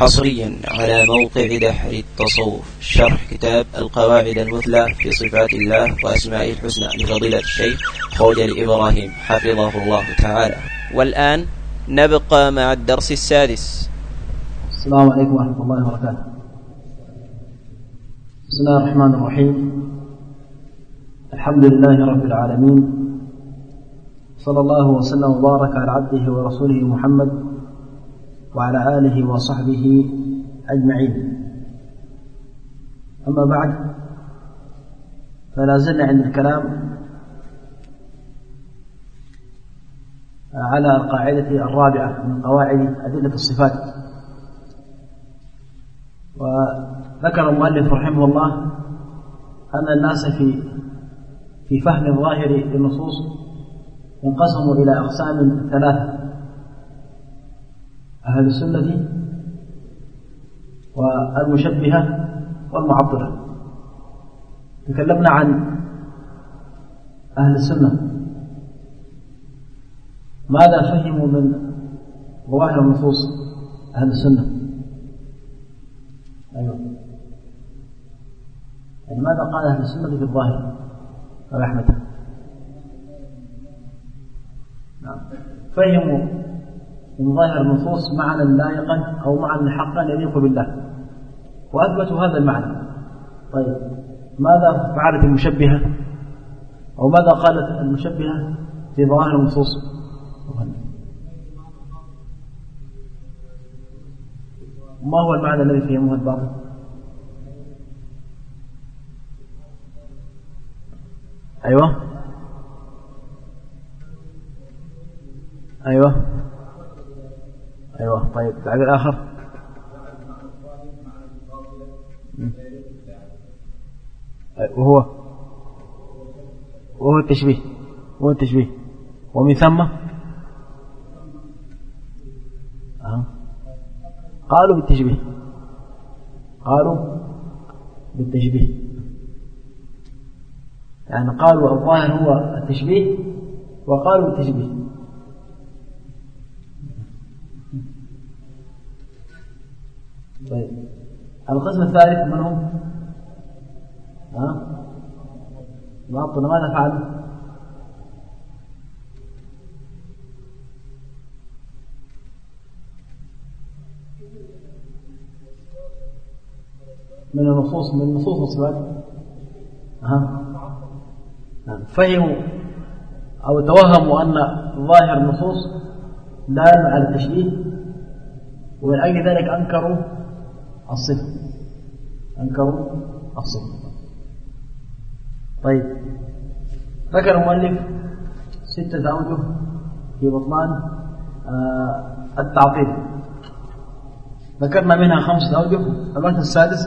حصريا على موقع دحر التصوف. شرح كتاب القواعد المثلى في صفات الله وأسمائه الحسنى لفضيلة الشيخ خوجل إبراهيم حفظه الله تعالى. والآن نبقى مع الدرس السادس. السلام عليكم ورحمة الله وبركاته. بسم الله الرحمن الرحيم. الحمد لله رب العالمين. صلى الله وسلم وبارك على عبده ورسوله محمد وعلى آله وصحبه أجمعين. أما بعد فلا زلنا عند الكلام على القاعدة الرابعة من قواعد أدلة الصفات. وذكر المؤلف رحمه الله أن الناس في في فهم ظاهر النصوص انقسموا إلى أقسام ثلاثة. أهل السنة والمشبهة والمعطلة تكلمنا عن أهل السنة. ماذا فهموا من ظواهر النصوص أهل السنة؟ أيوة. يعني ماذا قال أهل السنة في الظاهر رحمته نعم. فهموا من ظاهر النصوص معنى لائقا أو معنى حقا يليق بالله. وأثبتوا هذا المعنى. طيب ماذا فعلت المشبهة؟ أو ماذا قالت المشبهة في ظواهر النصوص؟ ما هو المعنى الذي فهمه الباطل أيوة. أيوة. أيوة طيب. بعد الآخر. وهو؟ وهو التشبيه. وهو التشبيه. ومن ثم؟ أه. قالوا بالتشبيه. قالوا بالتشبيه. يعني قالوا الظاهر هو التشبيه وقالوا بالتشبيه. طيب القسم الثالث من هم؟ ها؟ معطل ماذا فعلوا؟ من النصوص من نصوص الصفات ها فهموا أو توهموا أن ظاهر النصوص دال على التشبيه ومن أجل ذلك أنكروا الصفة أنكروا الصفة طيب. ذكر المؤلف ستة أوجه في بطلان آه التعطيل ذكرنا منها خمسة أوجه المثل السادس.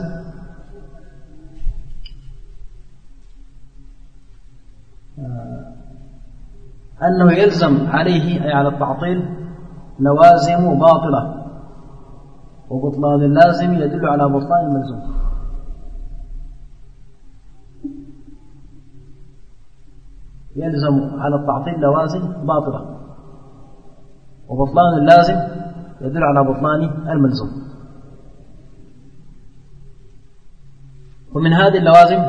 آه أنه يلزم عليه أي على التعطيل لوازم باطلة. وبطلان اللازم يدل على بطلان الملزوم يلزم على التعطيل لوازم باطلة. وبطلان اللازم يدل على بطلان الملزوم. ومن هذه اللوازم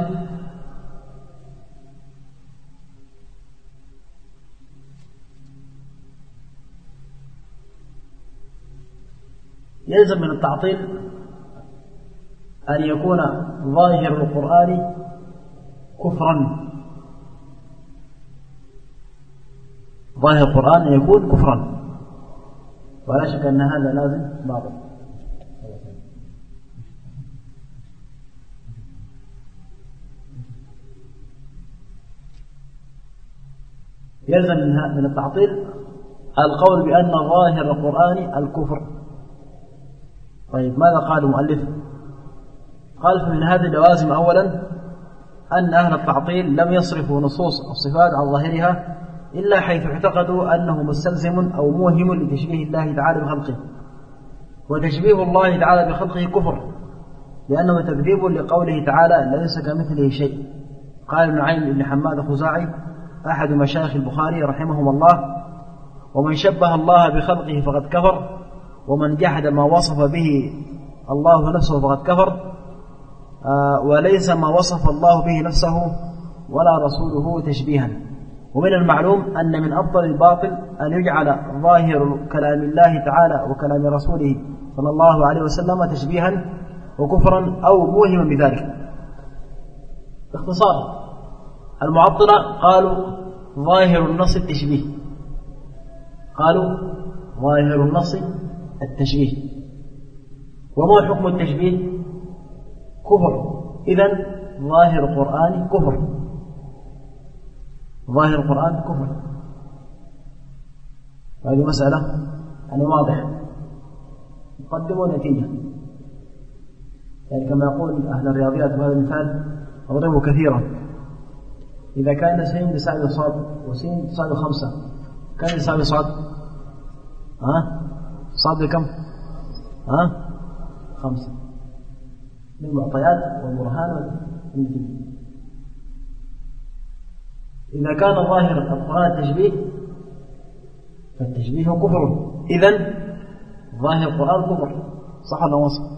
يلزم من التعطيل أن يكون ظاهر القرآن كفرا. ظاهر القرآن يكون كفرا. ولا شك أن هذا لازم باطل يلزم من التعطيل القول بأن ظاهر القرآن الكفر. طيب ماذا قال المؤلف؟ قال فمن هذه اللوازم أولا أن أهل التعطيل لم يصرفوا نصوص الصفات عن ظاهرها إلا حيث اعتقدوا أنه مستلزم أو موهم لتشبيه الله تعالى بخلقه. وتشبيه الله تعالى بخلقه كفر لأنه تكذيب لقوله تعالى ليس كمثله شيء قال ابن عين بن حماد الخزاعي أحد مشايخ البخاري رحمهم الله ومن شبه الله بخلقه فقد كفر ومن جحد ما وصف به الله نفسه فقد كفر آه، وليس ما وصف الله به نفسه ولا رسوله تشبيها. ومن المعلوم أن من أفضل الباطل أن يجعل ظاهر كلام الله تعالى وكلام رسوله صلى الله عليه وسلم تشبيها وكفرا أو موهما بذلك. باختصار المعطلة قالوا ظاهر النص التشبيه. قالوا ظاهر النص التشبيه. وما حكم التشبيه؟ كفر. إذا ظاهر القرآن كفر. ظاهر القرآن كفر. هذه مسألة يعني واضح مقدمة ونتيجة يعني كما يقول أهل الرياضيات بهذا المثال أضربه كثيرا. إذا كان سين يساوي صاد وسين تساوي خمسة. كم يساوي صاد؟ ها؟ صاد بكم؟ ها؟ خمسة. من المعطيات والبرهان والنتيجة إذا كان ظاهر القرآن التشبيه فالتشبيه كفر. إذا ظاهر القرآن كفر. صح ولا وصف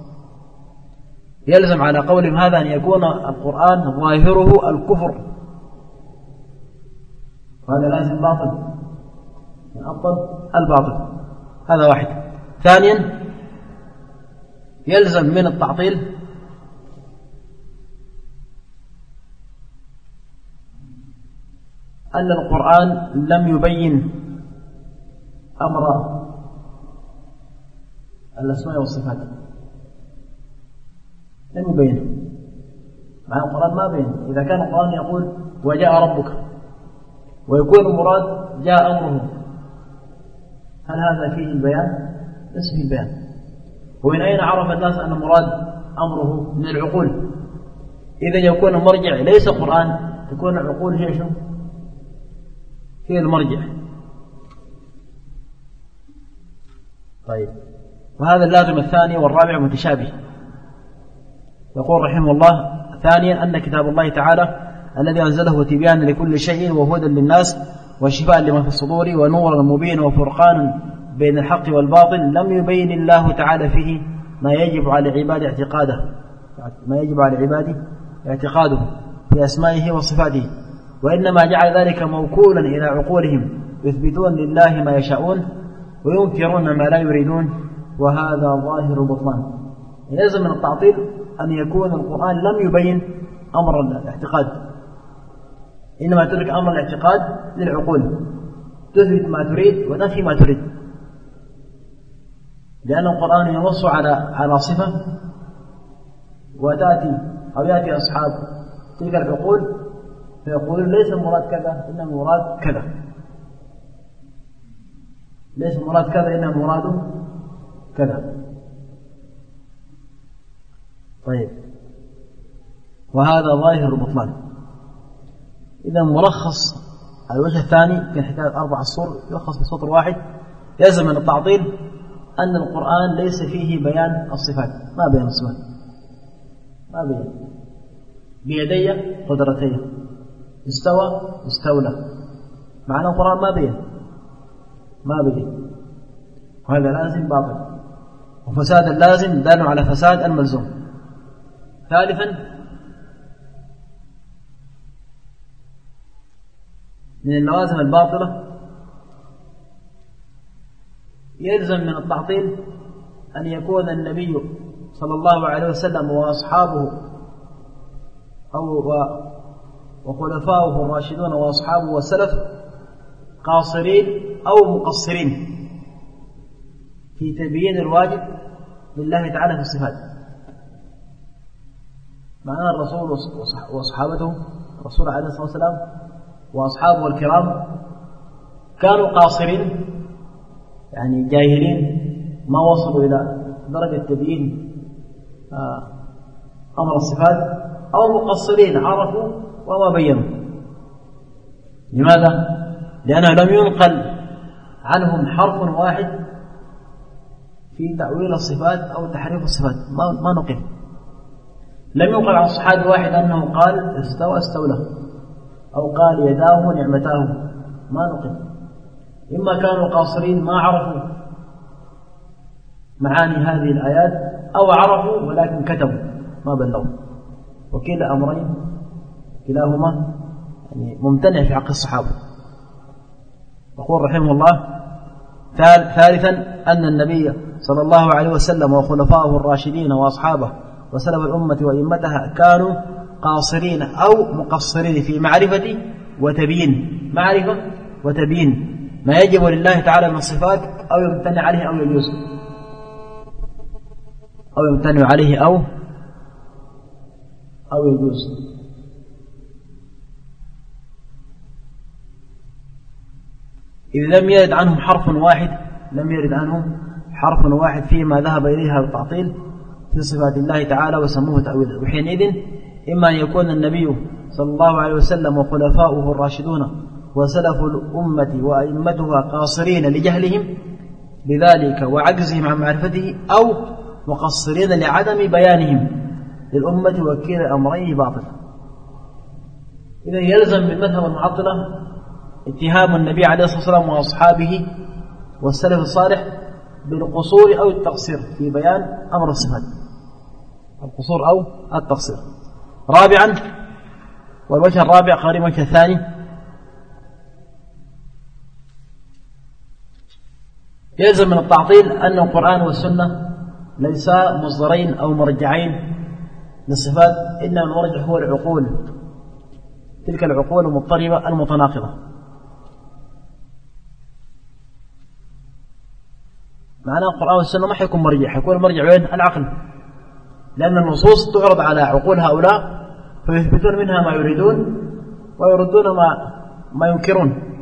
يلزم على قولهم هذا أن يكون القرآن ظاهره الكفر. وهذا لازم باطل. من أفضل الباطل. هذا واحد. ثانيا يلزم من التعطيل أن القرآن لم يبين أمر الأسماء والصفات. لم يبين. مع القرآن ما بين. إذا كان القرآن يقول وجاء ربك ويكون المراد جاء أمره. هل هذا فيه البيان؟ ليس فيه البيان ومن أين عرف الناس أن المراد أمره من العقول؟ إذا يكون المرجع ليس قرآن تكون العقول هي شو؟ هي المرجع. طيب. وهذا اللازم الثاني والرابع متشابه. يقول رحمه الله ثانيا أن كتاب الله تعالى الذي أنزله تبيانا لكل شيء وهدى للناس وشفاء لما في الصدور ونورا مبين وفرقانا بين الحق والباطل لم يبين الله تعالى فيه ما يجب على العباد اعتقاده. ما يجب على العباد اعتقاده في أسمائه وصفاته. وإنما جعل ذلك موكولا إلى عقولهم يثبتون لله ما يشاءون وينكرون ما لا يريدون وهذا ظاهر بطلان يلزم من التعطيل أن يكون القرآن لم يبين أمر الاعتقاد. إنما تدرك أمر الاعتقاد للعقول. تثبت ما تريد وتنفي ما تريد. لأن القرآن ينص على على صفة وتأتي أو يأتي أصحاب تلك العقول فيقول ليس المراد كذا إنما المراد كذا. ليس المراد كذا إنما المراد كذا. طيب. وهذا ظاهر البطلان إذا ملخص الوجه الثاني في حكاية أربع الصور يلخص بسطر واحد يلزم من التعطيل أن القرآن ليس فيه بيان الصفات. ما بين الصفات. ما بين بيدي قدرتي. استوى استولى. معنى القرآن ما بين ما بين وهذا لازم باطل. وفساد اللازم دال على فساد الملزوم. ثالثا من اللوازم الباطلة يلزم من التعطيل أن يكون النبي صلى الله عليه وسلم وأصحابه أو وخلفاؤه الراشدون وأصحابه والسلف قاصرين أو مقصرين في تبيين الواجب لله تعالى في الصفات. معناه الرسول وصحابته الرسول عليه الصلاة والسلام وأصحابه الكرام كانوا قاصرين يعني جاهلين ما وصلوا إلى درجة تبيين آه، أمر الصفات أو مقصرين عرفوا وما بينوا. لماذا؟ لأنه لم ينقل عنهم حرف واحد في تأويل الصفات أو تحريف الصفات. ما, ما نقل. لم ينقل عن الصحابي واحد أنه قال استوى استولى أو قال يداه نعمتاه ما نقل. إما كانوا قاصرين ما عرفوا معاني هذه الآيات أو عرفوا ولكن كتبوا ما بلغوا. وكلا أمرين كلاهما يعني ممتنع في حق الصحابة. يقول رحمه الله ثالثا أن النبي صلى الله عليه وسلم وخلفائه الراشدين وأصحابه وسلف الأمة وإمتها كانوا قاصرين أو مقصرين في معرفة وتبيين. معرفة وتبيين. ما يجب لله تعالى من الصفات أو يمتنع عليه أو يجوز أو يمتنع عليه أو أو يجوز إذ لم يرد عنهم حرف واحد لم يرد عنهم حرف واحد فيما ذهب إليها التعطيل في صفات الله تعالى وسموه تأويلا وحينئذ إما أن يكون النبي صلى الله عليه وسلم وخلفاؤه الراشدون وسلف الأمة وأئمتها قاصرين لجهلهم بذلك وعجزهم عن معرفته أو مقصرين لعدم بيانهم للأمة وكيل أمرين باطل. إذا يلزم من مذهب المعطلة اتهام النبي عليه الصلاة والسلام وأصحابه والسلف الصالح بالقصور أو التقصير في بيان أمر الصفات. القصور أو التقصير. رابعا والوجه الرابع قريب الوجه الثاني. يلزم من التعطيل أن القرآن والسنة ليسا مصدرين أو مرجعين للصفات إنما المرجع هو العقول. تلك العقول المضطربة المتناقضة. معناه القرآن والسنة ما حيكون مرجع حيكون المرجع وين؟ العقل. لأن النصوص تعرض على عقول هؤلاء فيثبتون منها ما يريدون ويردون ما ما ينكرون.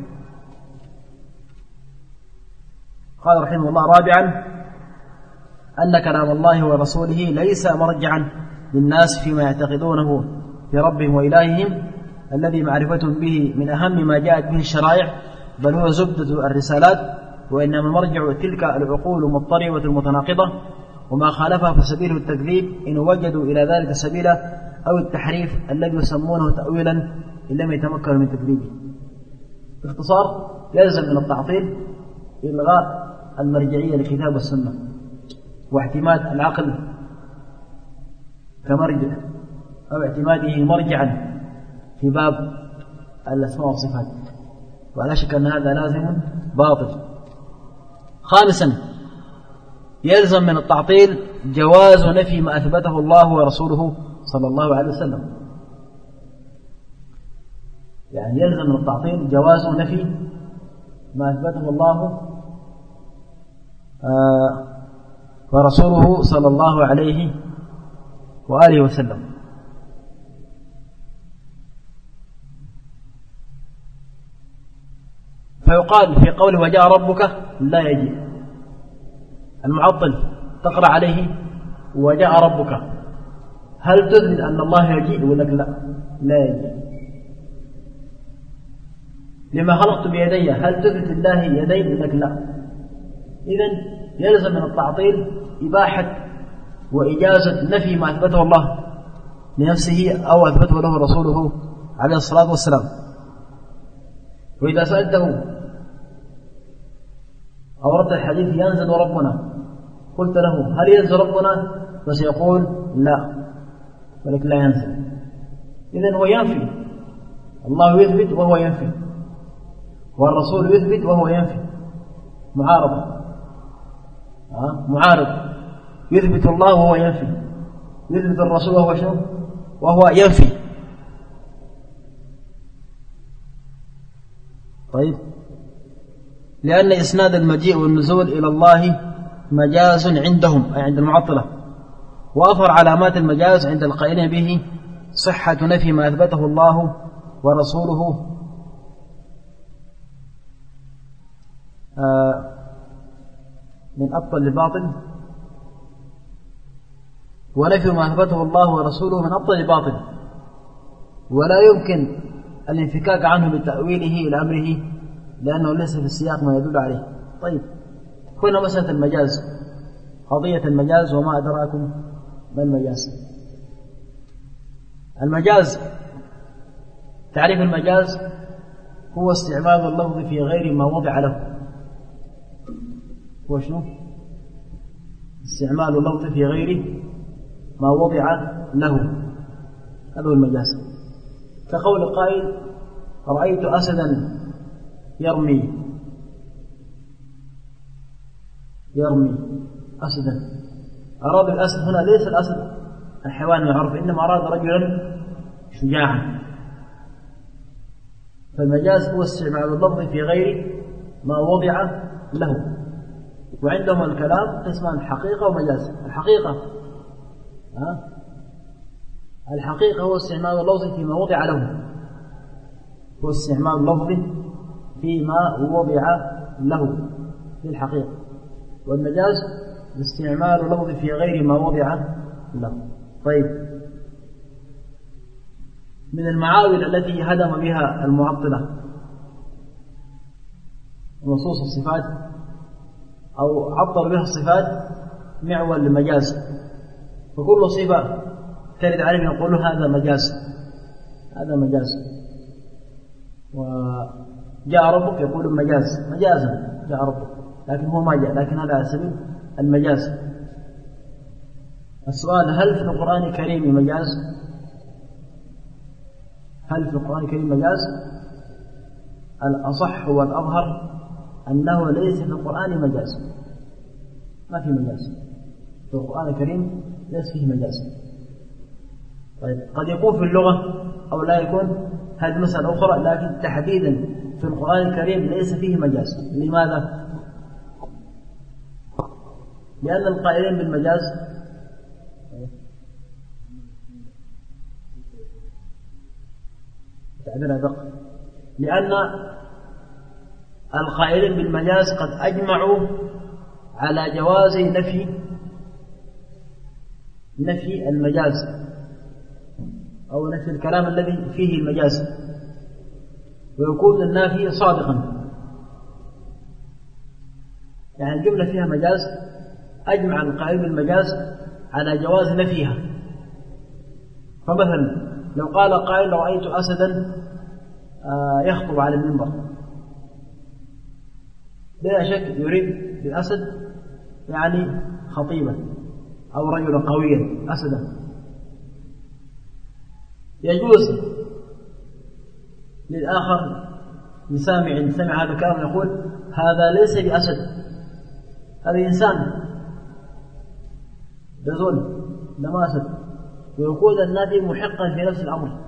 قال رحمه الله رابعا أن كلام الله ورسوله ليس مرجعا للناس فيما يعتقدونه في ربهم وإلههم الذي معرفتهم به من أهم ما جاءت به الشرائع بل هو زبدة الرسالات وإنما مرجع تلك العقول المضطربة المتناقضة وما خالفها فسبيله التكذيب إن وجدوا إلى ذلك سبيلا أو التحريف الذي يسمونه تأويلا إن لم يتمكنوا من تكذيبه. باختصار يلزم من التعطيل إلغاء المرجعية للكتاب والسنة واعتماد العقل كمرجع أو اعتماده مرجعا في باب الأسماء والصفات. ولا شك أن هذا لازم باطل. خامسا يلزم من التعطيل جواز نفي ما أثبته الله ورسوله صلى الله عليه وسلم. يعني يلزم من التعطيل جواز نفي ما أثبته الله ورسوله صلى الله عليه وآله وسلم. فيقال في قوله وجاء ربك لا يجي. المعطل تقرأ عليه وجاء ربك هل تثبت أن الله يجيء يقول لا؟ لا يجي. لما خلقت بيدي هل تثبت الله يدين يقول لا؟ إذا يلزم من التعطيل إباحة وإجازة نفي ما أثبته الله لنفسه أو أثبته له رسوله عليه الصلاة والسلام. وإذا سألته أوردت الحديث ينزل ربنا؟ قلت له هل ينزل ربنا؟ فسيقول لا ولكن لا ينزل. إذا هو ينفي. الله يثبت وهو ينفي. والرسول يثبت وهو ينفي. معارضة؟ معارض. يثبت الله وهو ينفي. يثبت الرسول وهو شنو؟ وهو ينفي. طيب. لأن إسناد المجيء والنزول إلى الله مجاز عندهم أي عند المعطلة. وأظهر علامات المجاز عند القائلين به صحة نفي ما أثبته الله ورسوله. آه، من أبطل الباطل. ونفي ما أثبته الله ورسوله من أبطل الباطل. ولا يمكن الانفكاك عنه بتأويله إلى أمره لأنه ليس في السياق ما يدل عليه. طيب هنا مسألة المجاز. قضية المجاز وما أدراكم ما المجاز. المجاز تعريف المجاز هو استعمال اللفظ في غير ما وضع له. هو شنو استعمال اللفظ في غير ما وضع له. هذا هو المجاز. كقول قائل رأيت أسدا يرمي. يرمي أسدا. أراد الأسد هنا ليس الأسد الحيوان المعروف إنما أراد رجلا شجاعا. فالمجاز هو استعمال اللفظ في غير ما وضع له. وعندهم الكلام قسمان حقيقة ومجاز. الحقيقة ها؟ الحقيقة هو استعمال اللفظ فيما وضع له. هو استعمال اللفظ فيما وضع له في الحقيقة. والمجاز استعمال اللفظ في غير ما وضع له. طيب. من المعاول التي هدم بها المعطلة. نصوص الصفات. أو عطر بها الصفات معول للمجاز فكل صفة ترد عليه يقول هذا مجاز هذا مجاز وجاء ربك يقول مجاز مجازا جاء ربك لكن هو ما جاء لكن هذا على سبيل المجاز السؤال هل في القرآن الكريم مجاز؟ هل في القرآن الكريم مجاز؟ الأصح والأظهر أنه ليس في القرآن مجاز. ما في مجاز. في القرآن الكريم ليس فيه مجاز. طيب قد يكون في اللغة أو لا يكون هذه مسألة أخرى لكن تحديدا في القرآن الكريم ليس فيه مجاز. لماذا؟ لأن القائلين بالمجاز تعبير أدق لأن القائلين بالمجاز قد أجمعوا على جواز نفي نفي المجاز أو نفي الكلام الذي فيه المجاز. ويكون النافي صادقا. يعني الجملة فيها مجاز أجمع القائل بالمجاز على جواز نفيها. فمثلا لو قال قائل رأيت أسدا آه، يخطب على المنبر. بلا شك يريد بالأسد يعني خطيبا أو رجلا قويا أسدا. يجوز للآخر لسامع سمع هذا الكلام يقول هذا ليس بأسد. هذا إنسان يظن لما أسد. ويكون النافي محقا في نفس الأمر.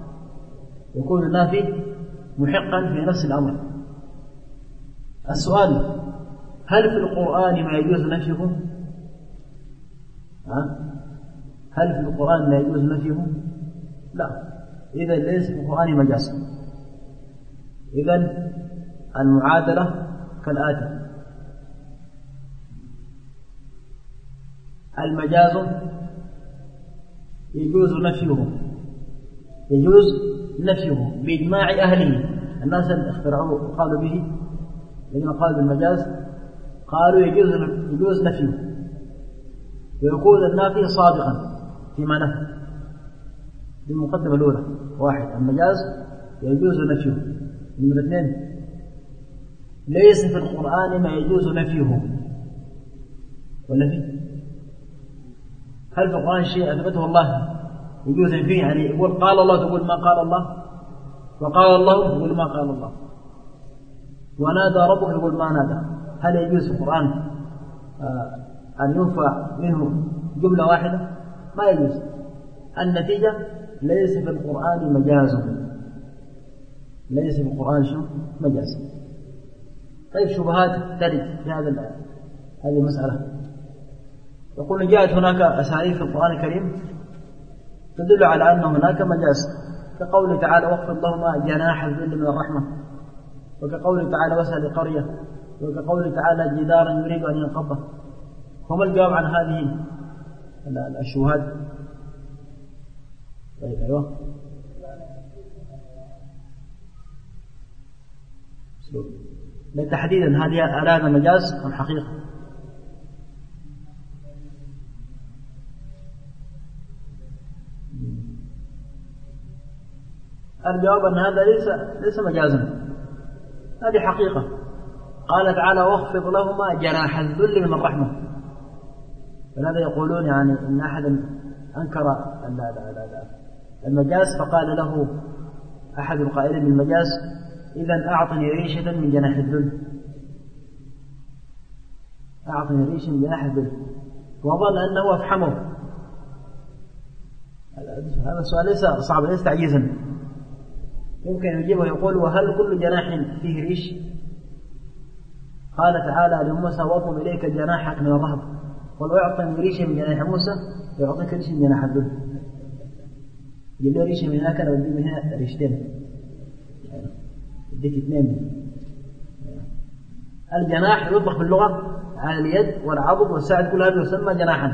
يكون النافي محقا في نفس الأمر. السؤال هل في القرآن ما يجوز نفيه؟ ها؟ هل في القرآن ما يجوز نفيه؟ لا إذا ليس في القرآن مجاز إذا المعادلة كالآتي المجاز يجوز نفيه يجوز نفيه بإجماع أهله الناس اللي اخترعوه وقالوا به الذين قالوا بالمجاز قالوا يجوز يجوز نفيه ويكون النافي صادقا فيما نفى. المقدمة الأولى. واحد. المجاز يجوز نفيه. نمرة اثنين. ليس في القرآن ما يجوز نفيه. ولا في هل في القرآن شيء أثبته؟ الله يجوز فيه يعني يقول قال الله تقول ما قال الله. وقال الله تقول ما قال الله. ونادى ربك يقول ما نادى؟ هل يجوز في القرآن آه، أن ينفع منه جملة واحدة؟ ما يجوز. النتيجة ليس في القرآن مجاز. ليس في القرآن شو؟ مجاز. طيب شبهات ترد في هذا هذه المسألة يقول جاءت هناك أساليب في القرآن الكريم تدل على أن هناك مجاز. كقوله تعالى واخفض لهما جناح الذل من الرحمة وكقوله تعالى واسأل قرية وكقوله تعالى جدارا يريد أن ينقضه. فما الجواب عن هذه الشبهات طيب أيوه. تحديدا هذه هذا مجاز أم حقيقة؟ الجواب أن هذا ليس ليس مجازا. هذه حقيقة. قال تعالى واخفض لهما جناح الذل من الرحمة ولهذا يقولون يعني إن أحد أنكر المجاز فقال له أحد القائلين بالمجاز اذا أعطني ريشه من جناح الذل. أعطني ريشه من جناح الذل. وظن أنه أفحمه. هذا السؤال ليس صعبا ليس تعجيزا. يمكن أن يجيبه ويقول وهل كل جناح فيه ريش قال تعالى لموسى واضم إليك جناحك من الرهب. قل أعطني ريشة من جناح موسى يعطيك ريشة من جناح الذل يجيب له ريشة من هناك ويجيب من هنا ريشتين. يديك اثنين. الجناح يطلق باللغة على اليد والعضد والساعد كل هذا يسمى جناحا.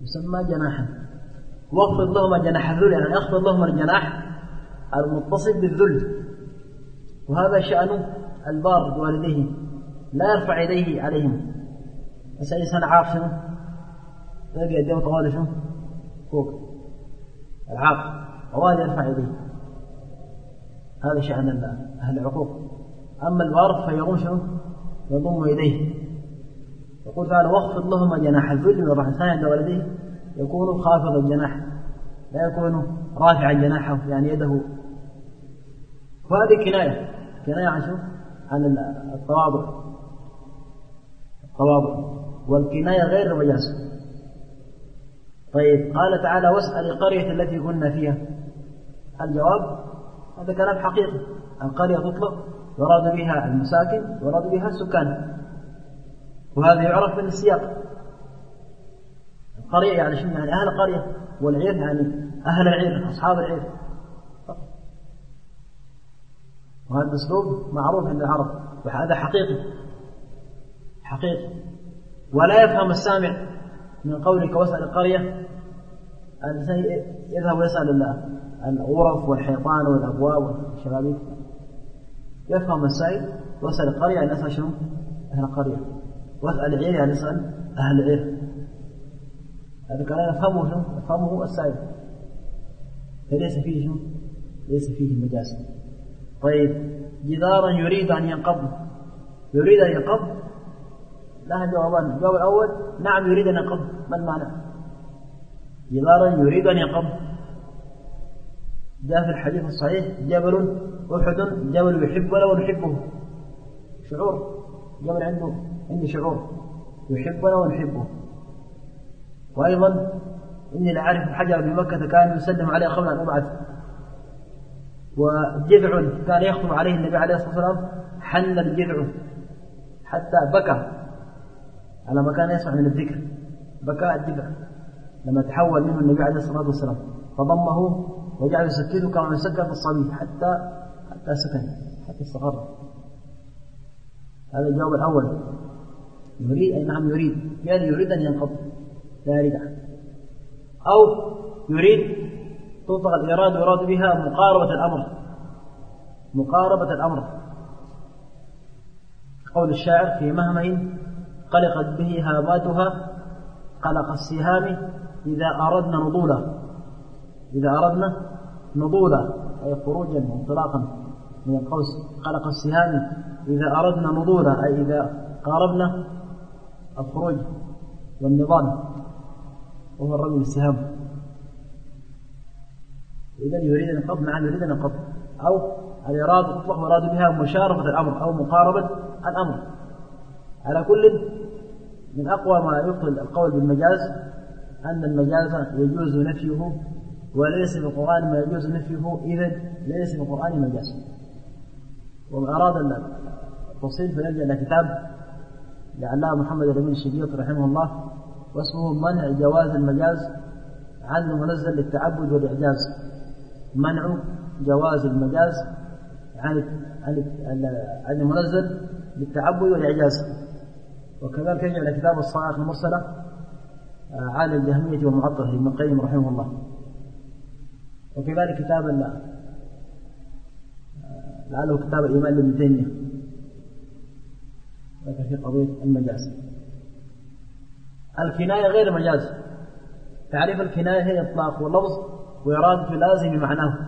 يسمى جناحا. وأخفض لهما جناح الذل يعني أخفض لهما الجناح المتصل بالذل وهذا شأن البار بوالديه لا يرفع يديه عليهم. بس سنة عاق شنو؟ تلقى يديه طوال شنو؟ فوق. العاق طوال يرفع يديه. هذا شأن أهل العقوق. أما البار فيقوم شنو؟ يضم يديه. يقول تعالى واخفض لهما جناح الذل من الرحمة. عند والديه يكون خافض الجناح لا يكون رافعا جناحه يعني يده وهذه كناية. كناية عن شو؟ عن التواضع. التواضع. والكناية غير المجاز طيب قال تعالى واسأل القرية التي كنا فيها. الجواب هذا كلام حقيقي. القرية تطلق يراد بها المساكن يراد بها السكان. وهذا يعرف من السياق. القرية يعني شنو؟ يعني أهل القرية والعير يعني أهل العير أصحاب العير وهذا الأسلوب معروف عند العرب وهذا حقيقي. حقيقي. ولا يفهم السامع من قولك واسأل القرية. الإنسان يذهب ويسأل الغرف والحيطان والأبواب والشبابيك. يفهم السائل واسأل القرية يعني يسأل شنو؟ أهل القرية. واسأل العير يعني يسأل أهل العير. هذا كلام يفهمه شنو؟ يفهمه السائل. فليس فيه شنو؟ ليس فيه مجاز. طيب جدارا يريد أن ينقض. يريد أن ينقض؟ لها جوابان الجواب الأول نعم يريد أن ينقض. ما المعنى؟ جدارا يريد أن ينقض. جاء في الحديث الصحيح جبل أحد جبل يحبنا ونحبه شعور. جبل عنده عندي شعور. يحبنا ونحبه وأيضا إني لأعرف الحجر بمكة كان يسلم عليه قبل أن أبعث وجذع كان يخطب عليه النبي عليه الصلاة والسلام حن الجذع حتى بكى. على ما كان يسمع من الذكر. بكاء الجذع. لما تحول منه النبي عليه الصلاة والسلام. فضمه وجعل يسكته كما يسكت الصبي حتى حتى سكن. حتى استقر. هذا الجواب الأول. يريد أي نعم يريد. يعني يريد أن ينقض لا أو يريد تطلق الإرادة يراد بها مقاربة الأمر. مقاربة الأمر. قول الشاعر في مهمه قلقت به هاماتها قلق السهام إذا أردنا نضولا. إذا أردنا نضولا أي خروجا وانطلاقا من القوس. قلق السهام إذا أردنا نضولا. أي إذا قاربنا الخروج والنظام وهو الرجل السهام إذا يريد أن ينقض نعم يريد أن ينقض. أو الإرادة تطلق مراد بها مشارفة الأمر أو مقاربة الأمر؟ على كل من أقوى ما يبطل القول بالمجاز أن المجاز يجوز نفيه وليس في القرآن ما يجوز نفيه إذا ليس في القرآن مجاز. ومن أراد التفصيل فنرجع إلى كتاب لعلامة محمد الأمين الشديد رحمه الله واسمه منع جواز المجاز عن المنزل للتعبد والإعجاز. منع جواز المجاز عن عن المنزل للتعبد والإعجاز. وكذلك يجعل كتاب الصواعق المرسلة آه، عن الجهمية والمعطلة لابن القيم رحمه الله. وكذلك كتاب آه، لعله كتاب الإيمان لابن تيمية. ذكر في قضية المجاز. الكناية غير مجاز تعريف الكناية هي إطلاق واللفظ وإرادة لازم معناه.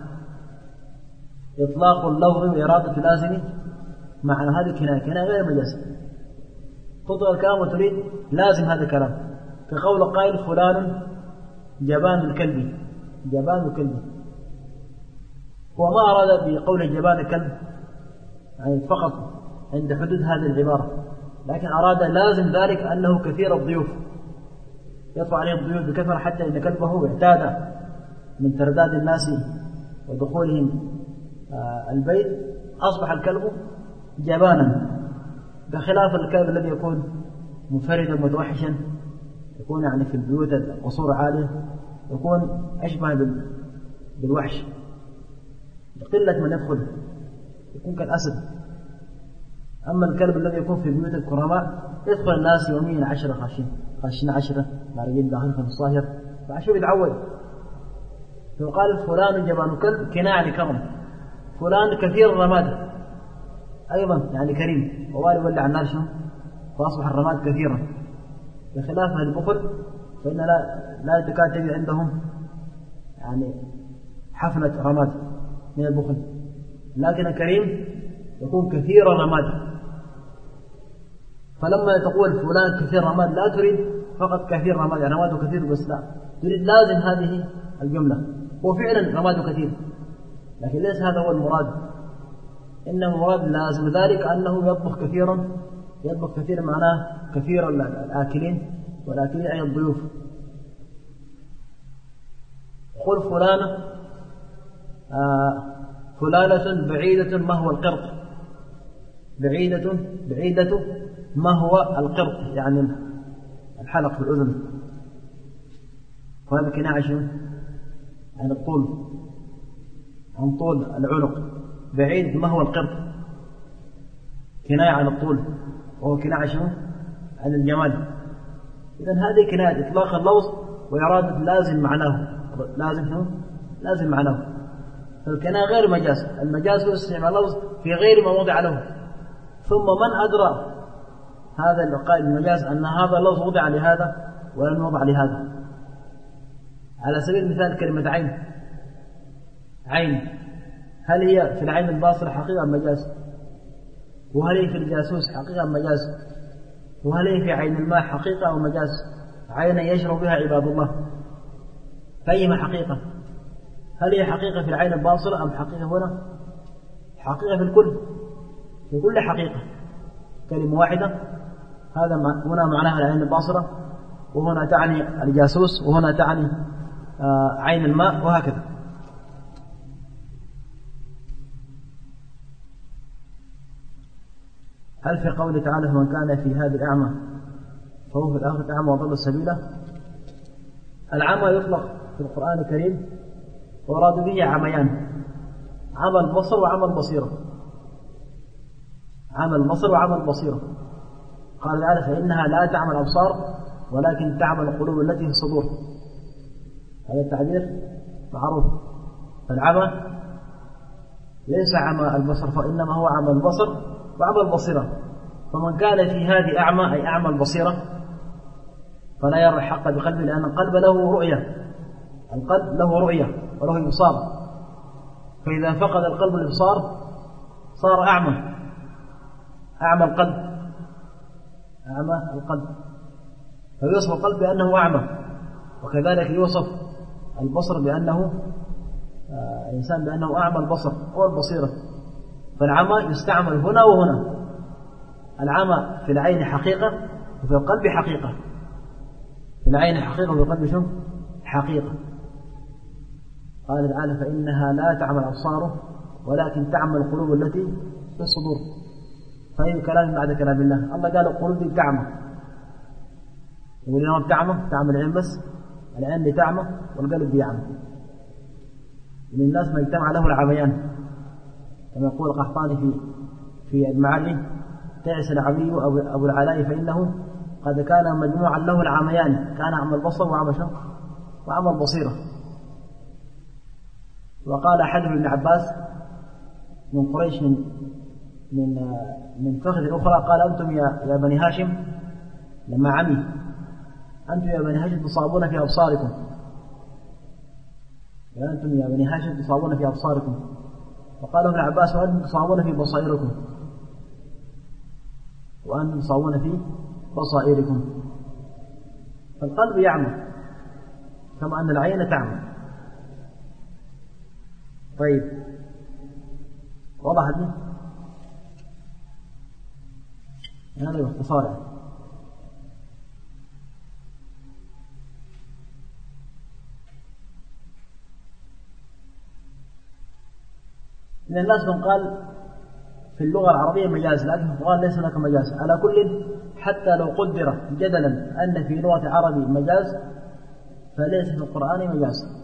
إطلاق اللفظ وإرادة لازم معنى هذه كناية. كناية غير مجاز تطلق الكلام وتريد لازم هذا الكلام. كقول قائل فلان جبان الكلب. جبان الكلب. هو ما أراد بقول جبان الكلب؟ يعني فقط عند حدود هذه العبارة. لكن أراد لازم ذلك أنه كثير الضيوف. يطلع عليه الضيوف بكثرة حتى إن كلبه اعتاد. من ترداد الناس ودخولهم آه، البيت أصبح الكلب جبانا بخلاف الكلب الذي يكون منفردا متوحشا يكون يعني في البيوت القصور عالية يكون أشبه بالوحش. قلة من يدخل يكون كالأسد. أما الكلب الذي يكون في بيوت الكرماء يدخل الناس يوميا عشرة خاشين خاشين عشرة مارجين داخل في الصاهر فعشو يتعود. يقال فلان جبان كلب كناية لكرم فلان كثير الرماد. أيضا يعني كريم. ووالي ولع النار شنو؟ فأصبح الرماد كثيرا. بخلاف البخل فإن لا لا تكاد تجد عندهم يعني حفلة رماد من البخل. لكن الكريم يكون كثير الرماد. فلما تقول فلان كثير رماد لا تريد فقط كثير رماد يعني رماده كثير بس لا. تريد لازم هذه الجملة. هو فعلا رماده كثير. لكن ليس هذا هو المراد. إنه مراد لازم ذلك أنه يطبخ كثيرا. يطبخ كثيرا معناه كثير الآكلين والآكلين أي الضيوف قل فلانة آه فلانة بعيدة ما هو القرط. بعيدة بعيدة ما هو القرط يعني الحلق في الأذن وهذا كناية شنو؟ عن الطول. عن طول العنق. بعيد ما هو القرط. كناية عن الطول. وهو كناية شنو؟ عن الجمال إذا هذه كناية إطلاق اللفظ وإرادة لازم معناه. لازم شنو؟ لازم معناه. فالكناية غير مجاز. المجاز هو استعمال اللفظ في غير ما وضع له. ثم من أدرى هذا القائل المجاز أن هذا اللفظ وضع لهذا ولم يوضع لهذا. على سبيل المثال كلمة عين. عين. هل هي في العين الباصرة حقيقة أم مجاز؟ وهل هي في الجاسوس حقيقة أم مجاز؟ وهل هي في عين الماء حقيقة أو مجاز؟ عينا يشرب بها عباد الله. فأيما حقيقة؟ هل هي حقيقة في العين الباصرة أم حقيقة هنا؟ حقيقة في الكل. في كل حقيقة. كلمة واحدة. هذا هنا معناها العين الباصرة وهنا تعني الجاسوس. وهنا تعني عين الماء وهكذا. هل في قوله تعالى من كان في هذه الأعمى فهو في الآخرة أعمى وضل السبيلة العمى يطلق في القرآن الكريم وأراد به عميان. عمى البصر وعمى البصيرة عمى البصر وعمى البصيرة قال تعالى فإنها لا تعمى الأبصار ولكن تعمى القلوب التي في الصدور هذا التعبير معروف. فالعمى ليس عمى البصر فإنما هو عمى البصر وعمى البصيرة. فمن كان في هذه أعمى أي أعمى البصيرة فلا يرى الحق بقلبه لأن القلب له رؤية. القلب له رؤية وله إبصار. فإذا فقد القلب الإبصار صار أعمى. أعمى القلب. أعمى القلب. فيوصف القلب بأنه أعمى وكذلك يوصف البصر بأنه آه، إنسان بأنه أعمى البصر أو البصيرة فالعمى يستعمل هنا وهنا. العمى في العين حقيقة وفي القلب حقيقة. في العين حقيقة وفي القلب شو حقيقة. قال تعالى فإنها لا تعمى الأبصار ولكن تعمى القلوب التي في الصدور. فأي كلام بعد كلام الله. الله قال القلوب دي تعمى. يقول لنا بتعمى؟ تعمى العين بس. العين دي تعمى والقلب بيعمى. من الناس ما يجتمع له العميان كما يقول القحطاني في في المعالي تعس العمي أبو العلاء فإنه قد كان مجموعا له العميان. كان أعمى البصر وأعمى شو وأعمى البصيرة وقال أحد ابن عباس من قريش من من من فخذ أخرى قال أنتم يا يا بني هاشم لما عمي. أنتم يا بني هاشم تصابون في أبصاركم. يا أنتم يا بني هاشم تصابون في أبصاركم. وقال ابن عباس وأنتم تصابون في بصائركم. وأنتم تصابون في بصائركم. فالقلب يعمى كما أن العين تعمى طيب. وضحت دي هذا باختصار يعني. من الناس من قال في اللغة العربية مجاز لكن القرآن ليس هناك مجاز. على كل حتى لو قدر جدلا أن في لغة عربي مجاز فليس في القرآن مجاز.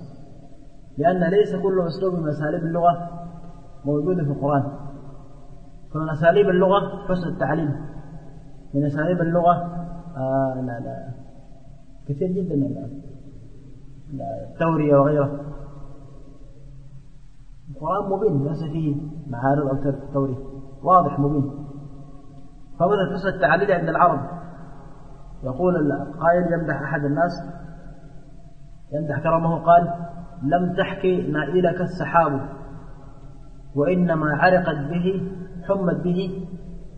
لأن ليس كل أسلوب من أساليب اللغة موجود في القرآن. فمن أساليب اللغة حسن التعليم. من أساليب اللغة آه لا لا. كثير جدا التورية وغيره القرآن مبين ليس فيه معارض أو تورية واضح مبين. فمثلا حسن التعليل عند العرب. يقول القائل يمدح أحد الناس يمدح كرمه قال لم تحكي نائلك السحاب وإنما عرقت به حمت به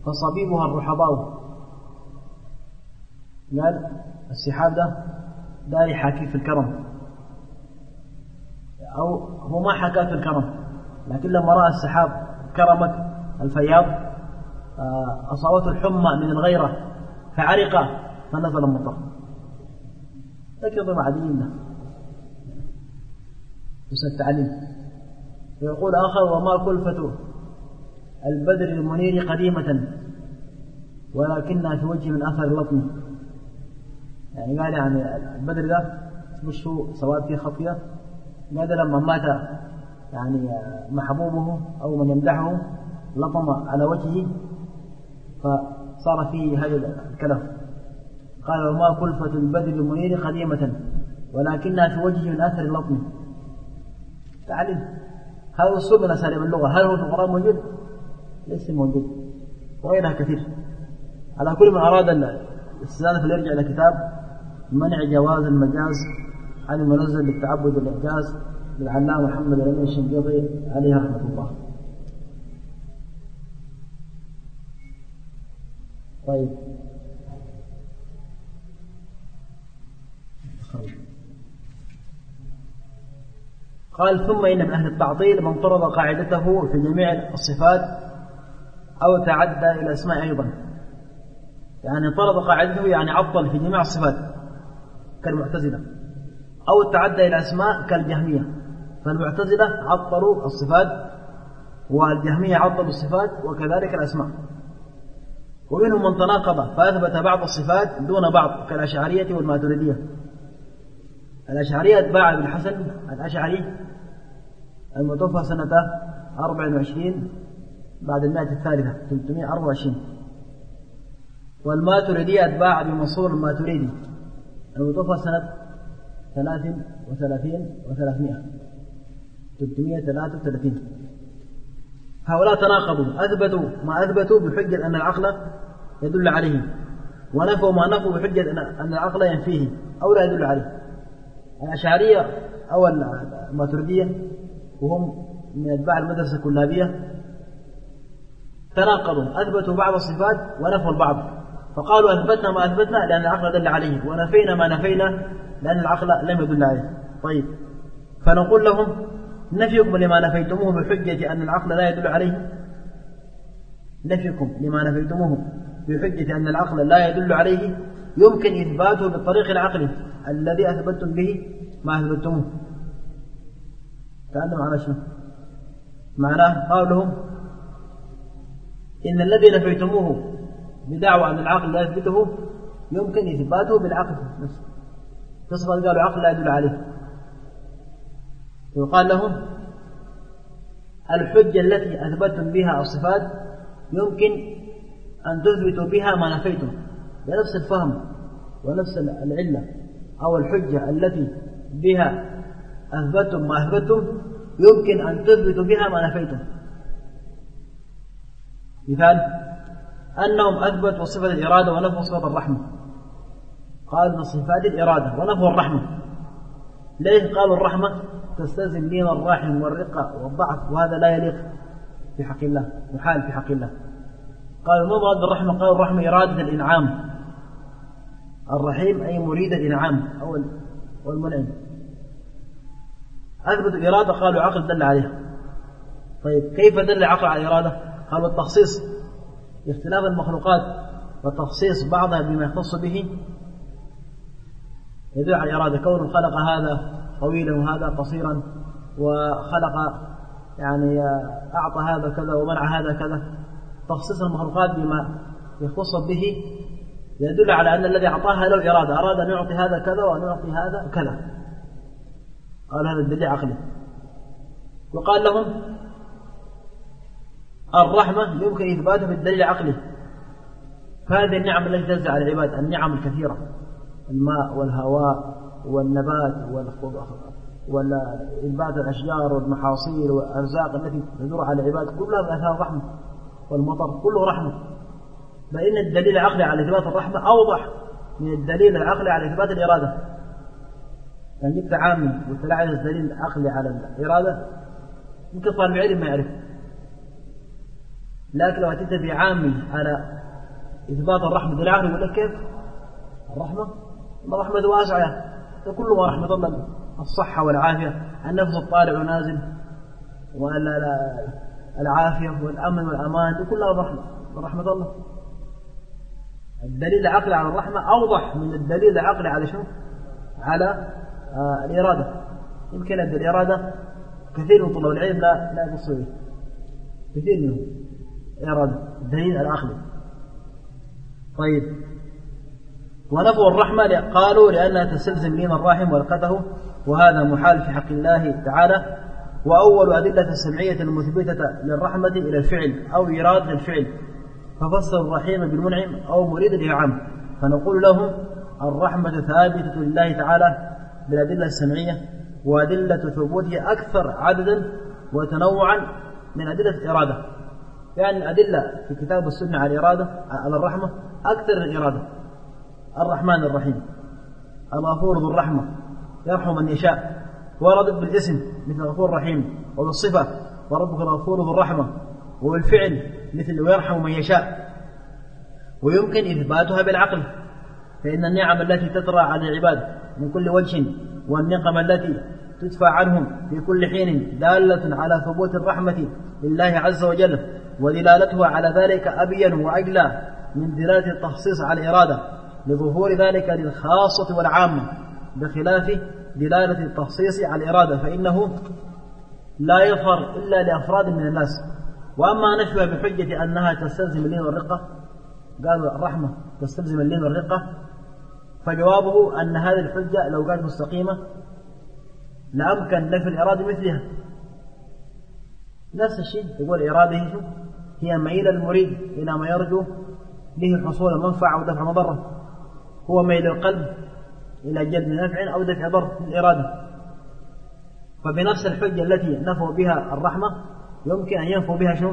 فصبيبها الرحباء. قال السحاب ده دار يحاكي في الكرم أو هو ما حكى في الكرم. لكن لما رأى السحاب كرمك الفياض آه، أصابته الحمى من الغيرة فعرق فنزل المطر لكن عاديين له بس التعليم. ويقول آخر وما كلفة البدر المنير قديمة ولكنها في وجه من أثر اللطم يعني قال يعني البدر ده مش هو سواد فيه خطية ماذا لما مات يعني محبوبه أو من يمدحه لطم على وجهه فصار فيه هذا الكلام. قال وما كلفة البدر المنير قديمة ولكنها في وجهه من أثر اللطم. تعلم هذا أسلوب من أساليب اللغة. هل هو في القرآن موجود؟ ليس موجود. وغيرها كثير. على كل من أراد الاستزادة فليرجع إلى كتاب منع جواز المجاز عن المنزل للتعبد والإعجاز. للعلامة محمد الأمين الشنقيطي عليه رحمة الله طيب. قال ثم إن من أهل التعطيل من طرد قاعدته في جميع الصفات أو تعدى إلى الأسماء أيضا. يعني طرد قاعدته يعني عطل في جميع الصفات كالمعتزلة أو تعدى إلى أسماء كالجهمية. فالمعتزلة عطلوا الصفات والجهمية عطلوا الصفات وكذلك الأسماء. ومنهم من تناقض فأثبت بعض الصفات دون بعض كالأشعرية والماتريدية. الأشعرية أتباع ابن الحسن الأشعري المتوفى سنة 24 بعد المائة الثالثة 324 والماتريدية أتباع أبي منصور الماتريدي المتوفى سنة 33 و300 333 هؤلاء تناقضوا أثبتوا ما أثبتوا بحجة أن العقل يدل عليه ونفوا ما نفوا بحجة أن العقل ينفيه أو لا يدل عليه. الأشعرية أو الماتريدية وهم من أتباع المدرسة الكلابية تناقضوا أثبتوا بعض الصفات ونفوا البعض. فقالوا أثبتنا ما أثبتنا لأن العقل دل عليه ونفينا ما نفينا لأن العقل لم يدل عليه. طيب فنقول لهم نفيكم لما نفيتموه بحجة أن العقل لا يدل عليه. نفيكم لما نفيتموه بحجة أن العقل لا يدل عليه. يمكن إثباته بالطريق العقلي الذي أثبتم به ما أثبتموه كأنه معناه شنو؟ معناه قولهم إن الذي نفيتموه بدعوى أن العقل لا يثبته يمكن إثباته بالعقل نفسه. تصفى قالوا عقل لا يدل عليه. ويقال لهم الحجة التي أثبتتم بها الصفات يمكن أن تثبتوا بها ما نفيتم بنفس الفهم ونفس العلة أو الحجة التي بها أثبتتم ما أثبتتم يمكن أن تثبتوا بها ما نفيتم. مثال أنهم أثبتوا صفة الإرادة ونفوا صفة الرحمة. قالوا من صفات الإرادة ونفوا الرحمة. ليش قالوا الرحمة؟ تستلزم لين الرحم والرقة والضعف وهذا لا يليق في حق الله محال في حق الله. قالوا ما مراد الرحمة؟ قالوا الرحمة إرادة الإنعام. الرحيم أي مريد الإنعام أو المنعم أثبتوا إرادة قالوا عقل دل عليها. طيب كيف دل العقل على الإرادة قالوا التخصيص. اختلاف المخلوقات وتخصيص بعضها بما يختص به يدل على الإرادة كون خلق هذا طويلا وهذا قصيرا وخلق يعني أعطى هذا كذا ومنع هذا كذا. تخصيص المخلوقات بما يختص به يدل على أن الذي أعطاها له إرادة أراد أن يعطي هذا كذا وأن يعطي هذا كذا. قال هذا الدليل عقلي. وقال لهم الرحمة يمكن إثباتها بالدليل العقلي فهذه النعم التي تنزل على العباد النعم الكثيرة الماء والهواء والنبات وإنبات الأشجار والمحاصيل والأرزاق التي تدور على العباد كلها من أثار والمطر كله رحمة. بل إن الدليل العقلي على إثبات الرحمة أوضح من الدليل العقلي على إثبات الإرادة. يعني جبت عامي وتلاعب الدليل العقلي على الإرادة. يمكن طالب علم ما يعرف. لكن لو أتيت بعامي على إثبات الرحمة دليل عقلي يقول لك كيف؟ الرحمة؟ الرحمة واسعة. كل ما رحمة الله الصحة والعافية. النفس الطالع ونازل والعافية والأمن والأمان كلها رحمة رحمة الله. الدليل العقلي على الرحمة أوضح من الدليل العقلي على شو؟ على آه الإرادة. يمكن أن الإرادة كثير من طلاب العلم لا لا يبصوا كثير منهم. إرادة الدليل العقلي. طيب. ونفوا الرحمة قالوا لأنها تستلزم لين الراحم ولقته وهذا محال في حق الله تعالى. وأول أدلة السمعية المثبتة للرحمة إلى الفعل أو إرادة الفعل ففسر الرحيم بالمنعم أو مريد الإنعام فنقول لهم الرحمة ثابتة لله تعالى بالأدلة السمعية وأدلة ثبوتها أكثر عددا وتنوعا من أدلة الإرادة. يعني الأدلة في كتاب السنة على الإرادة على الرحمة أكثر من الإرادة. الرحمن الرحيم. الغفور ذو الرحمة. يرحم من يشاء. وردت بالاسم مثل الغفور الرحيم وبالصفة. وربك الغفور ذو الرحمة وبالفعل مثل ويرحم من يشاء. ويمكن إثباتها بالعقل. فإن النعم التي تطرى على العباد من كل وجه والنقم التي تدفع عنهم في كل حين دالة على ثبوت الرحمة لله عز وجل ودلالتها على ذلك أبين وأجلى من دلالة التخصيص على الإرادة. لظهور ذلك للخاصة والعامة بخلاف دلالة التخصيص على الإرادة فإنه لا يظهر إلا لأفراد من الناس. وأما نشبه بحجة أنها تستلزم اللين والرقة قالوا الرحمة تستلزم اللين والرقة فجوابه أن هذه الحجة لو كانت مستقيمة لأمكن نفي الإرادة مثلها نفس الشيء يقول إرادة هي ميل المريد إلى ما يرجو به حصول منفعة أو دفع مضرة. هو ميل القلب إلى جلب نفع أو دفع ضر الإرادة فبنفس الحجة التي نفوا بها الرحمة يمكن أن ينفوا بها شو؟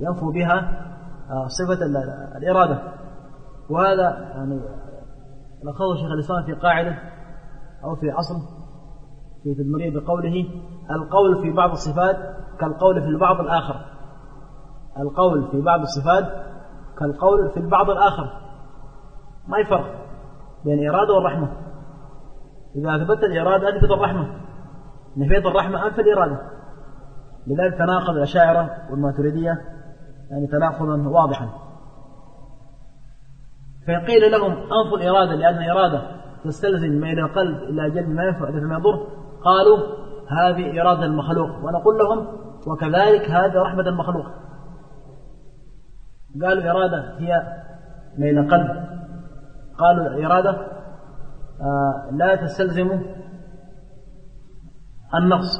ينفوا بها آه، صفة الإرادة. وهذا يعني لخص شيخ الإسلام في قاعدة أو في أصل في تدمرية بقوله القول في بعض الصفات كالقول في البعض الآخر. القول في بعض الصفات كالقول في البعض الآخر. ما يفرق بين الإرادة والرحمة. إذا أثبت الإرادة أثبت الرحمة. نفيت الرحمة أنفى الإرادة لذلك تناقض الأشاعرة والماتريدية يعني تناقضا واضحا. فقيل لهم أنفوا الإرادة لأن الإرادة تستلزم ميل القلب إلى جلب ما ينفع ما يضر قالوا هذه إرادة المخلوق. ونقول لهم وكذلك هذه رحمة المخلوق. قالوا إرادة هي ميل القلب قالوا الإرادة آه، لا تستلزم النقص.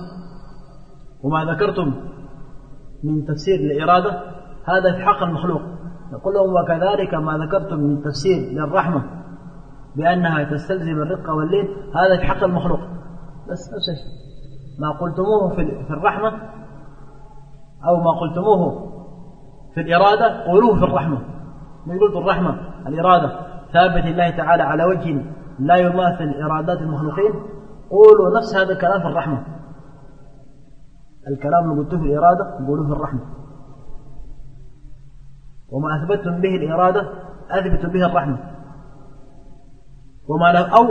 وما ذكرتم من تفسير الإرادة هذا في حق المخلوق. نقول لهم وكذلك ما ذكرتم من تفسير للرحمة بأنها تستلزم الرقة والليل هذا في حق المخلوق. بس نفس الشيء ما قلتموه في الرحمة أو ما قلتموه في الإرادة قولوه في الرحمة. من قلت الرحمة الإرادة. ثابت الله تعالى على وجه لا يماثل إرادات المخلوقين قولوا نفس هذا الكلام في الرحمة. الكلام اللي قلته في الإرادة قولوه في الرحمة. وما أثبتتم به الإرادة أثبتوا به الرحمة. وما أو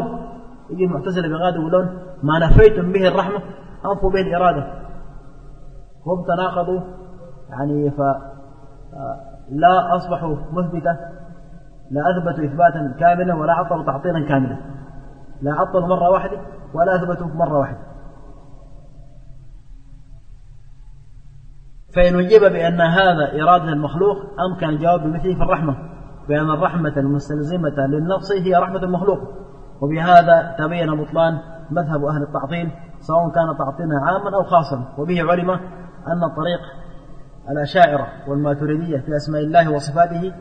يجي المعتزلة بغاد يقولون ما نفيتم به الرحمة أنفوا به الإرادة. هم تناقضوا يعني ف لا أصبحوا مثبتة. لا أثبتوا إثباتا كاملا ولا عطلوا تعطيلا كاملا. لا عطلوا مرة واحدة ولا أثبتوا مرة واحدة. فإن أجيب بأن هذا إرادة المخلوق أمكن الجواب بمثله في الرحمة بأن الرحمة المستلزمة للنفس هي رحمة المخلوق. وبهذا تبين بطلان مذهب أهل التعطيل سواء كان تعطيلها عاما أو خاصا. وبه علم أن طريق الأشاعرة والماتريدية في أسماء الله وصفاته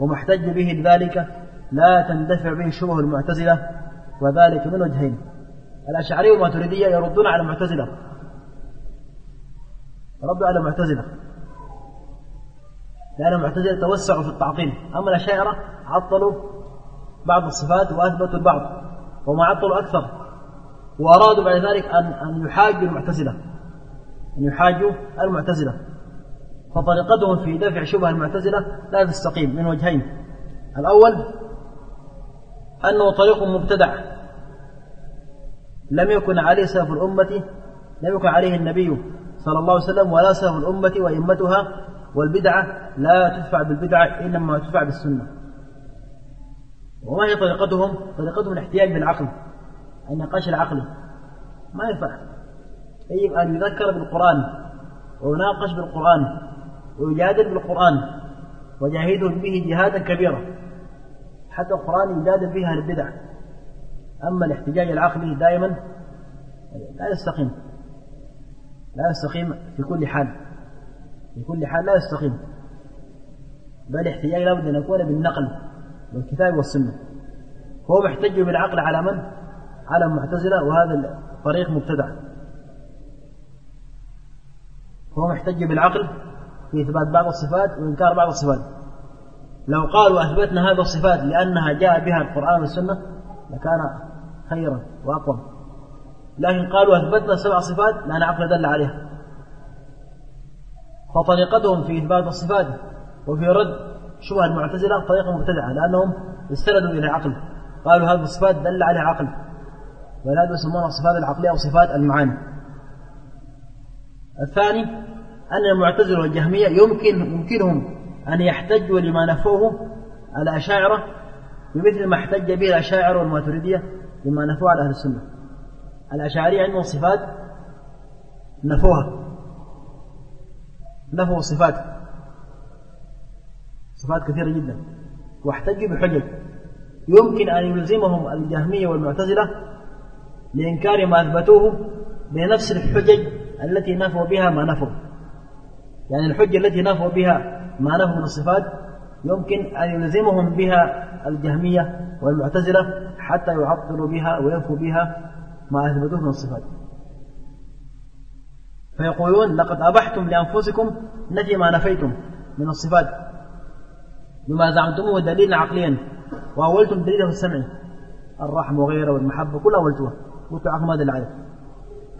وما احتج به لذلك لا تندفع به شبه المعتزلة وذلك من وجهين. الأشعرية والماتريدية يردون على المعتزلة. ردوا على المعتزلة. لأن المعتزلة توسعوا في التعطيل. أما الأشاعرة عطلوا بعض الصفات وأثبتوا البعض وما عطلوا أكثر. وأرادوا بعد ذلك أن أن يحاجوا المعتزلة. أن يحاجوا المعتزلة. فطريقتهم في دفع شبه المعتزلة لا تستقيم من وجهين. الأول أنه طريق مبتدع. لم يكن عليه سلف الأمة لم يكن عليه النبي صلى الله عليه وسلم ولا سلف الأمة وأئمتها والبدعة لا تدفع بالبدعة إنما تدفع بالسنة. وما هي طريقتهم؟ طريقتهم الاحتياج بالعقل النقاش العقلي. ما ينفع يجب أن يذكر بالقرآن ويناقش بالقرآن. ويجادل بالقرآن وجاهده به جهادا كبيرا. حتى القرآن يجادل فيها البدع. أما الاحتجاج العقلي دائما لا يستقيم. لا يستقيم في كل حال. في كل حال لا يستقيم. بل الاحتجاج لابد أن يكون بالنقل بالكتاب والسنة. هو محتج بالعقل على من؟ على المعتزلة وهذا الطريق مبتدع. هو محتج بالعقل في إثبات بعض الصفات وإنكار بعض الصفات. لو قالوا أثبتنا هذه الصفات لأنها جاء بها القرآن والسنة لكان خيرا وأقوى. لكن قالوا أثبتنا سبع صفات لأن عقل دل عليها. فطريقتهم في إثبات الصفات وفي رد شبه المعتزلة طريقة مبتدعة لأنهم استندوا إلى عقل قالوا هذه الصفات دل عليها عقل. ولهذا يسمونها الصفات العقلية أو صفات المعاني. الثاني أن المعتزلة والجهمية يمكن يمكنهم أن يحتجوا لما نفوه الأشاعرة بمثل ما احتج به الأشاعرة والماتريدية لما نفوه على أهل السنة. الأشاعرية عندهم صفات نفوها. نفوا صفات. صفات كثيرة جدا. واحتجوا بحجج. يمكن أن يلزمهم الجهمية والمعتزلة لإنكار ما أثبتوه بنفس الحجج التي نفوا بها ما نفوا. يعني الحجة التي نفوا بها ما نفوا من الصفات يمكن أن يلزمهم بها الجهمية والمعتزلة حتى يعطلوا بها وينفوا بها ما أثبتوه من الصفات. فيقولون لقد أبحتم لأنفسكم نفي ما نفيتم من الصفات. بما زعمتموه دليلا عقليا. وأولتم دليله السمعي الرحم وغيره والمحبة كلها أولتوها. قلت عقل ما دل عليه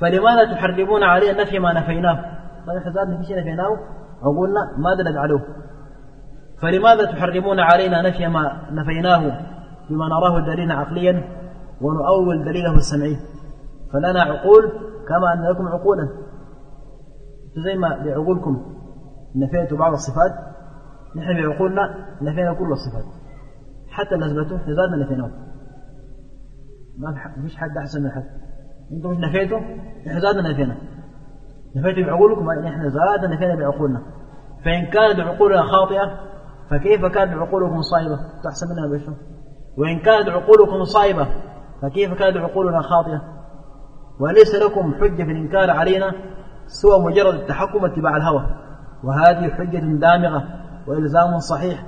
فلماذا تحرمون عليه نفي ما نفيناه؟ طيب حزاد في شيء نفيناه عقولنا ما دلت عليه فلماذا تحرمون علينا نفي ما نفيناه بما نراه دليلا عقليا ونؤول دليله السمعي؟ فلنا عقول كما أن لكم عقولا. زي ما بعقولكم نفيتوا بعض الصفات نحن بعقولنا نفينا كل الصفات. حتى اللي اثبتوه زادنا نفيناه. ما فيش حد أحسن من حد. أنتم مش نفيتوا إحنا زادنا نفيتوا بعقولكم نحن زادنا نفينا بعقولنا. فإن كانت عقولنا خاطئة فكيف كانت عقولكم صائبة؟ تحسن منها بشر وإن كانت عقولكم صائبة فكيف كانت عقولنا خاطئة؟ وليس لكم حجة في الإنكار علينا سوى مجرد التحكم واتباع الهوى. وهذه حجة دامغة وإلزام صحيح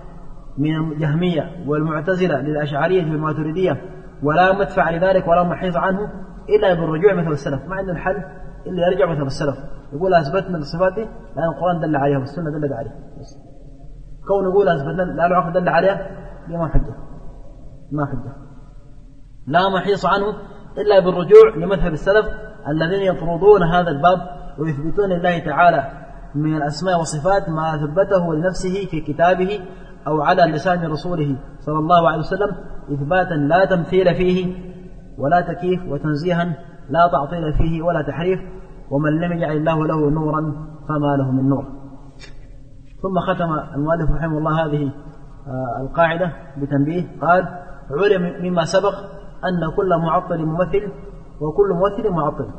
من الجهمية والمعتزلة للأشعرية والماتريدية ولا مدفع لذلك ولا محيص عنه إلا بالرجوع مثل السلف ما عندنا حل إلا يرجع مثل السلف. يقول أثبتنا الصفات دي لأن القرآن دل عليها والسنة دلت عليها. كون يقول أثبتنا لا العقل دل عليها دي ما حجة. ما حجة. لا محيص عنه إلا بالرجوع لمذهب السلف الذين يطردون هذا الباب ويثبتون لله تعالى من الأسماء والصفات ما ثبته لنفسه في كتابه أو على لسان رسوله صلى الله عليه وسلم إثباتا لا تمثيل فيه ولا تكييف وتنزيها لا تعطيل فيه ولا تحريف ومن لم يجعل الله له نورا فما له من نور. ثم ختم المؤلف رحمه الله هذه آه، القاعدة بتنبيه. قال علم مما سبق أن كل معطل ممثل وكل ممثل معطل.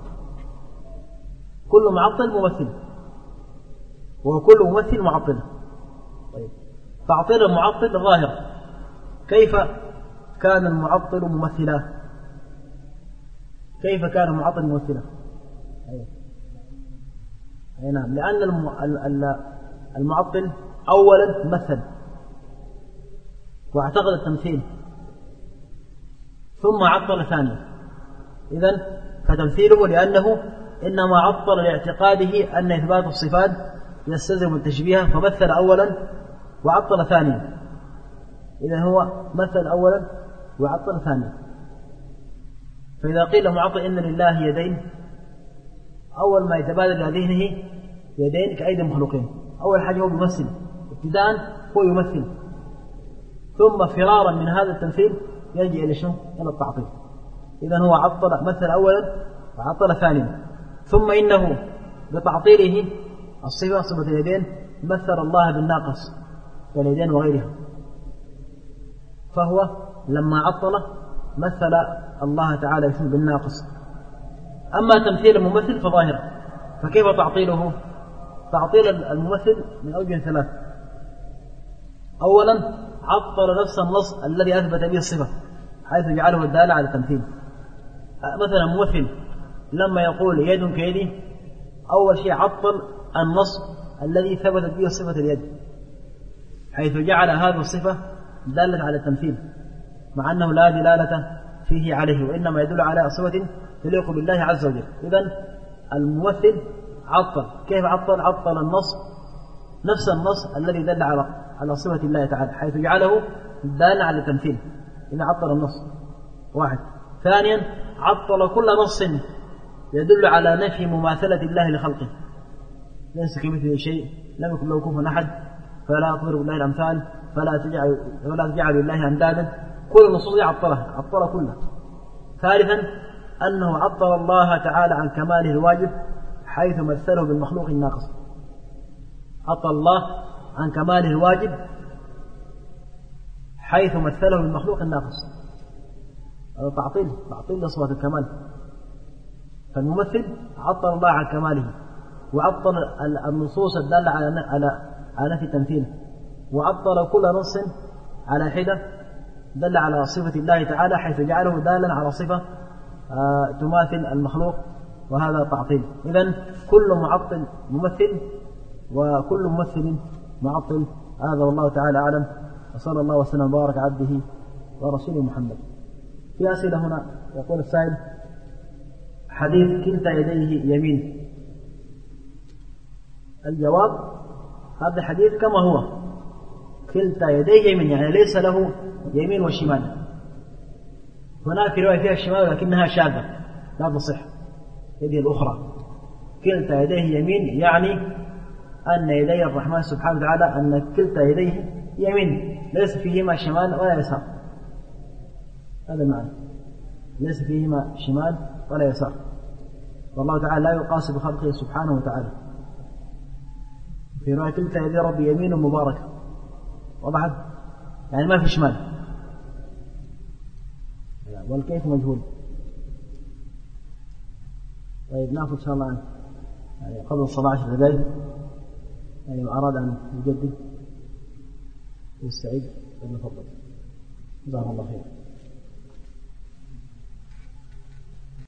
كل معطل ممثل وكل ممثل معطل. طيب. تعطيل المعطل ظاهر. كيف كان المعطل ممثلا؟ كيف كان المعطل ممثلا أي نعم. لأن المعطل أولا مثل. واعتقد التمثيل. ثم عطل ثانيا. إذا فتمثيله لأنه إنما عطل لاعتقاده أن إثبات الصفات يستلزم التشبيه فمثل أولا وعطل ثانيا. إذا هو مثل أولا وعطل ثانيا. فإذا قيل معطل إن لله يدين أول ما يتبادل إلى ذهنه يدين كأيدي المخلوقين. أول حاجة هو يمثل ابتداء هو يمثل. ثم فرارا من هذا التمثيل يلجأ إلى شنو؟ إلى التعطيل. إذا هو عطل مثل أولا وعطل ثانيا. ثم إنه بتعطيله الصفة صفة اليدين مثل الله بالناقص كاليدين وغيرها. فهو لما عطل مثل الله تعالى بالناقص. أما تمثيل الممثل فظاهر. فكيف تعطيله؟ تعطيل الممثل من أوجه ثلاث. أولا عطل نفس النص الذي أثبت به الصفة حيث جعله الدالة على التمثيل. مثلا ممثل لما يقول يد كيدي أول شيء عطل النص الذي ثبتت به صفة اليد حيث جعل هذه الصفة دالة على التمثيل. مع أنه لا دلالة فيه عليه وإنما يدل على صفة تليق بالله عز وجل. إذا الممثل عطل. كيف عطل؟ عطل النص نفس النص الذي دل على على صفة الله تعالى حيث جعله دال على التمثيل إذا عطل النص. واحد. ثانيا عطل كل نص يدل على نفي مماثلة الله لخلقه. ليس كمثله شيء لم يكن له كفوا أحد فلا تضرب بالله الأمثال فلا تجعل فلا تجعل لله أندادا. كل النصوص عطلها عطل كلها. ثالثا أنه عطل الله تعالى عن كماله الواجب حيث مثله بالمخلوق الناقص. عطل الله عن كماله الواجب حيث مثله بالمخلوق الناقص. هذا تعطيل تعطيل لصفة الكمال. فالممثل عطل الله عن كماله وعطل النصوص الدالة على على على نفي التمثيل وعطل كل نص على حدة دل على صفة الله تعالى حيث جعله دالا على صفة آه، تماثل المخلوق وهذا تعطيل. إذا كل معطل ممثل وكل ممثل معطل. هذا والله تعالى أعلم. وصلى الله وسلم وبارك عبده ورسوله محمد. في أسئلة هنا يقول السائل حديث كلتا يديه يمين. الجواب هذا الحديث كما هو. كلتا يديه يمين يعني ليس له يمين وشمال. هناك رواية فيها الشمال لكنها شاذة لا تصح. يده الأخرى. كلتا يديه يمين يعني أن يدي الرحمن سبحانه وتعالى أن كلتا يديه يمين. ليس فيهما شمال ولا يسار. هذا المعنى. ليس فيهما شمال ولا يسار. والله تعالى لا يقاس بخلقه سبحانه وتعالى. في رواية كلتا يدي ربي يمين مباركة. وضحت يعني ما في شمال. والكيف مجهول؟ طيب ناخذ إن شاء الله يعني قبل الصلاه عشر دقائق يعني أراد أن يجدد يستعيد فلنفضل. جزاهم الله خير.